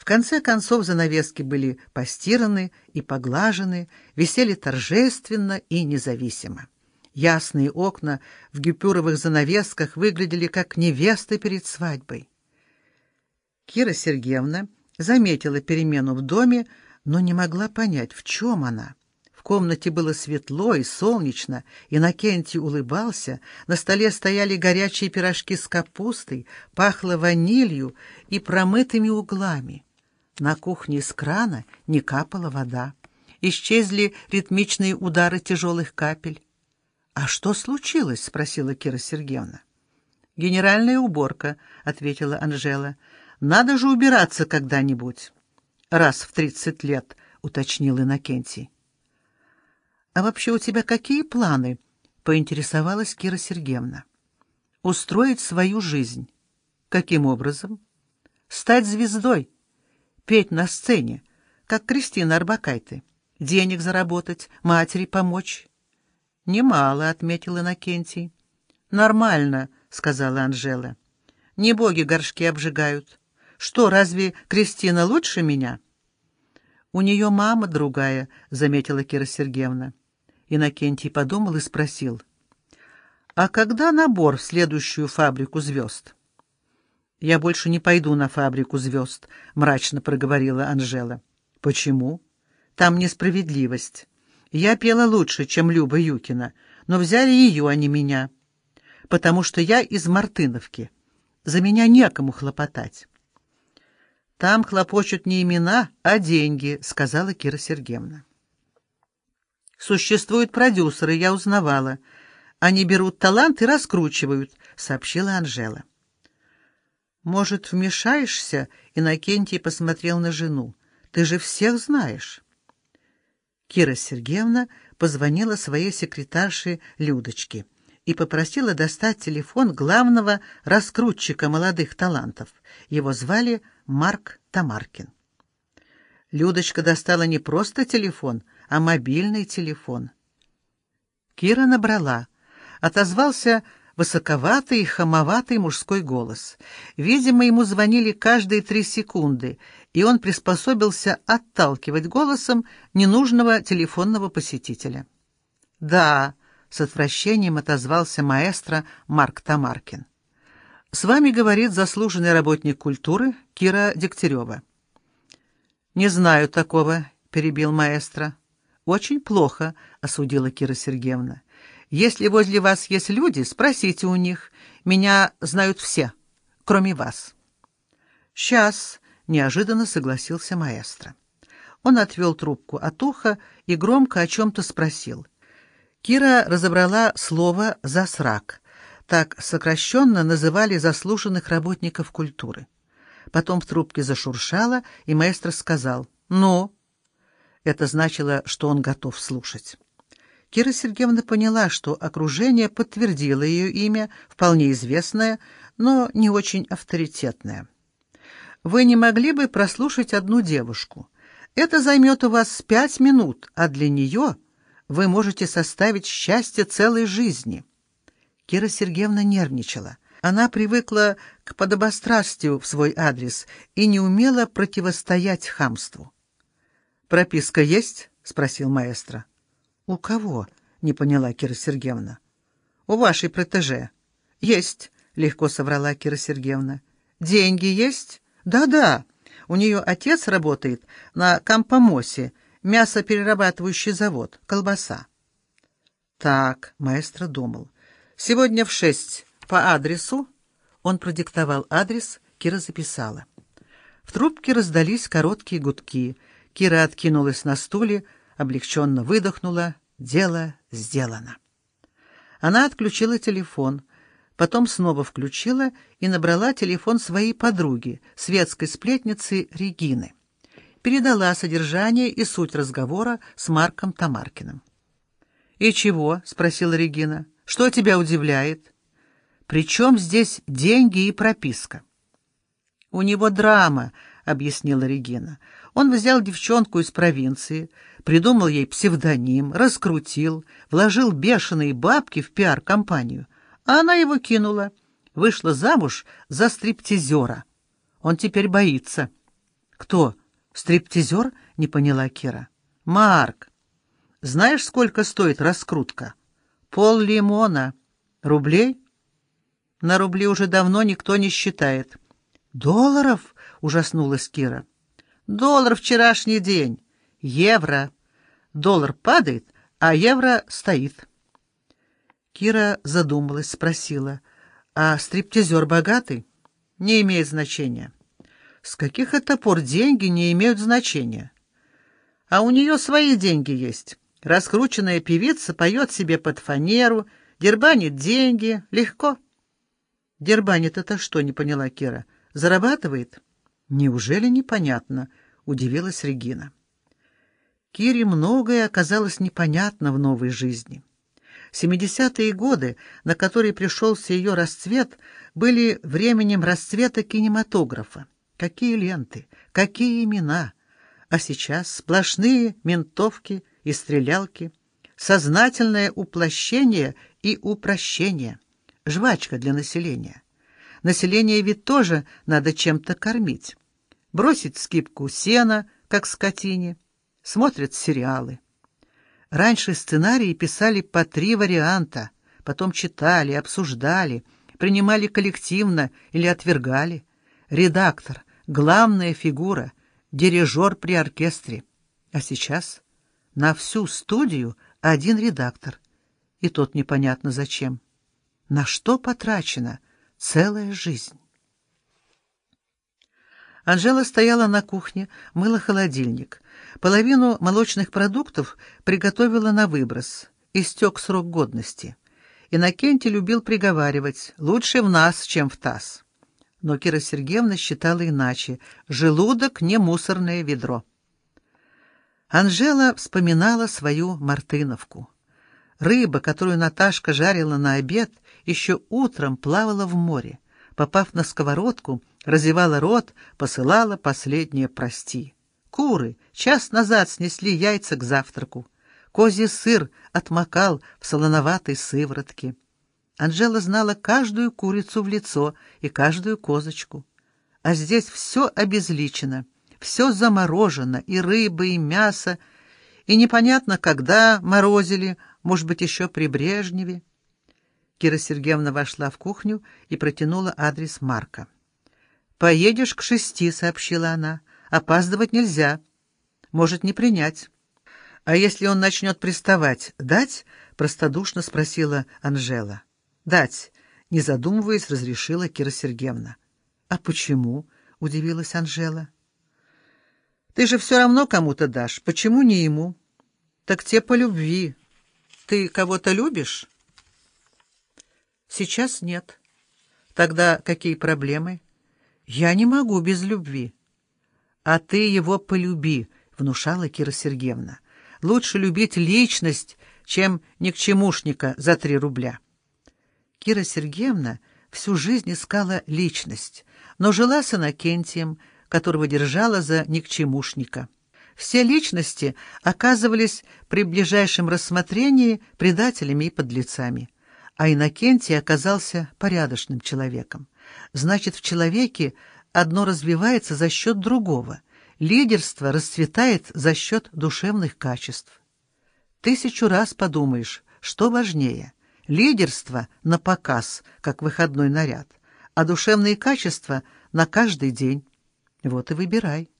В конце концов занавески были постираны и поглажены, висели торжественно и независимо. Ясные окна в гипюровых занавесках выглядели как невесты перед свадьбой. Кира Сергеевна заметила перемену в доме, но не могла понять, в чем она. В комнате было светло и солнечно, Иннокентий улыбался, на столе стояли горячие пирожки с капустой, пахло ванилью и промытыми углами. На кухне из крана не капала вода. Исчезли ритмичные удары тяжелых капель. «А что случилось?» — спросила Кира Сергеевна. «Генеральная уборка», — ответила Анжела. «Надо же убираться когда-нибудь». «Раз в тридцать лет», — уточнил Иннокентий. «А вообще у тебя какие планы?» — поинтересовалась Кира Сергеевна. «Устроить свою жизнь. Каким образом?» «Стать звездой» петь на сцене, как Кристина Арбакайте, денег заработать, матери помочь. «Немало», — отметил Иннокентий. «Нормально», — сказала Анжела. «Не боги горшки обжигают. Что, разве Кристина лучше меня?» «У нее мама другая», — заметила Кира Сергеевна. Иннокентий подумал и спросил. «А когда набор в следующую фабрику звезд?» «Я больше не пойду на фабрику звезд», — мрачно проговорила Анжела. «Почему?» «Там несправедливость. Я пела лучше, чем Люба Юкина, но взяли ее, а не меня. Потому что я из Мартыновки. За меня некому хлопотать». «Там хлопочут не имена, а деньги», — сказала Кира Сергеевна. «Существуют продюсеры, я узнавала. Они берут талант и раскручивают», — сообщила Анжела. «Может, вмешаешься?» — Иннокентий посмотрел на жену. «Ты же всех знаешь». Кира Сергеевна позвонила своей секретарше Людочке и попросила достать телефон главного раскрутчика молодых талантов. Его звали Марк Тамаркин. Людочка достала не просто телефон, а мобильный телефон. Кира набрала. Отозвался высоковатый и хамоватый мужской голос. Видимо, ему звонили каждые три секунды, и он приспособился отталкивать голосом ненужного телефонного посетителя. «Да», — с отвращением отозвался маэстро Марк Тамаркин. «С вами говорит заслуженный работник культуры Кира Дегтярева». «Не знаю такого», — перебил маэстро. «Очень плохо», — осудила Кира Сергеевна. Если возле вас есть люди, спросите у них. Меня знают все, кроме вас». «Сейчас», — неожиданно согласился маэстро. Он отвел трубку от уха и громко о чем-то спросил. Кира разобрала слово «засрак». Так сокращенно называли заслуженных работников культуры. Потом в трубке зашуршало, и маэстро сказал «Ну?». Это значило, что он готов слушать. Кира Сергеевна поняла, что окружение подтвердило ее имя, вполне известное, но не очень авторитетное. «Вы не могли бы прослушать одну девушку? Это займет у вас пять минут, а для нее вы можете составить счастье целой жизни». Кира Сергеевна нервничала. Она привыкла к подобострастию в свой адрес и не умела противостоять хамству. «Прописка есть?» — спросил маэстро. «У кого?» — не поняла Кира Сергеевна. «У вашей протеже». «Есть», — легко соврала Кира Сергеевна. «Деньги есть?» «Да-да. У нее отец работает на Кампомосе, мясоперерабатывающий завод, колбаса». «Так», — маэстро думал. «Сегодня в шесть по адресу...» Он продиктовал адрес, Кира записала. В трубке раздались короткие гудки. Кира откинулась на стуле, облегченно выдохнула, дело сделано. Она отключила телефон, потом снова включила и набрала телефон своей подруги, светской сплетницы Регины. Передала содержание и суть разговора с Марком Тамаркиным. «И чего?» — спросила Регина. «Что тебя удивляет?» «При чем здесь деньги и прописка?» «У него драма», — объяснила Регина. Он взял девчонку из провинции, придумал ей псевдоним, раскрутил, вложил бешеные бабки в пиар-компанию, а она его кинула, вышла замуж за стриптизера. Он теперь боится. «Кто? Стриптизер?» — не поняла Кира. «Марк, знаешь, сколько стоит раскрутка? Пол лимона. Рублей?» «На рубли уже давно никто не считает». «Долларов?» — ужаснулась Кира. «Доллар вчерашний день. Евро. Доллар падает, а евро стоит». Кира задумалась, спросила, «А стриптизер богатый?» «Не имеет значения». «С каких это пор деньги не имеют значения?» «А у нее свои деньги есть. Раскрученная певица поет себе под фанеру, дербанит деньги. Легко». «Дербанит это что?» — не поняла Кира. «Зарабатывает?» «Неужели непонятно?» — удивилась Регина. Кире многое оказалось непонятно в новой жизни. 70-е годы, на которые пришелся ее расцвет, были временем расцвета кинематографа. Какие ленты, какие имена! А сейчас сплошные ментовки и стрелялки, сознательное уплощение и упрощение, жвачка для населения. Население ведь тоже надо чем-то кормить. Бросить скипку сена, как скотине, смотрят сериалы. Раньше сценарии писали по три варианта, потом читали, обсуждали, принимали коллективно или отвергали. Редактор, главная фигура, дирижер при оркестре. А сейчас на всю студию один редактор, и тот непонятно зачем. На что потрачена целая жизнь? Анжела стояла на кухне, мыла холодильник — Половину молочных продуктов приготовила на выброс. Истек срок годности. Иннокентий любил приговаривать «лучше в нас, чем в таз». Но Кира Сергеевна считала иначе. Желудок — не мусорное ведро. Анжела вспоминала свою мартыновку. Рыба, которую Наташка жарила на обед, еще утром плавала в море. Попав на сковородку, разевала рот, посылала последнее «прости». Куры час назад снесли яйца к завтраку. Козий сыр отмокал в солоноватой сыворотке. Анжела знала каждую курицу в лицо и каждую козочку. А здесь все обезличено, все заморожено, и рыба, и мясо, и непонятно, когда морозили, может быть, еще при Брежневе. Кира Сергеевна вошла в кухню и протянула адрес Марка. «Поедешь к шести», — сообщила она. Опаздывать нельзя. Может не принять. А если он начнет приставать, дать? Простодушно спросила Анжела. Дать. Не задумываясь, разрешила Кира Сергеевна. А почему? Удивилась Анжела. Ты же все равно кому-то дашь. Почему не ему? Так те по любви. Ты кого-то любишь? Сейчас нет. Тогда какие проблемы? Я не могу без любви. «А ты его полюби», — внушала Кира Сергеевна. «Лучше любить личность, чем никчемушника за три рубля». Кира Сергеевна всю жизнь искала личность, но жила с Иннокентием, которого держала за никчемушника. Все личности оказывались при ближайшем рассмотрении предателями и подлецами, а Иннокентий оказался порядочным человеком. Значит, в человеке одно развивается за счет другого. Лидерство расцветает за счет душевных качеств. Тысячу раз подумаешь, что важнее — лидерство на показ, как выходной наряд, а душевные качества на каждый день. Вот и выбирай.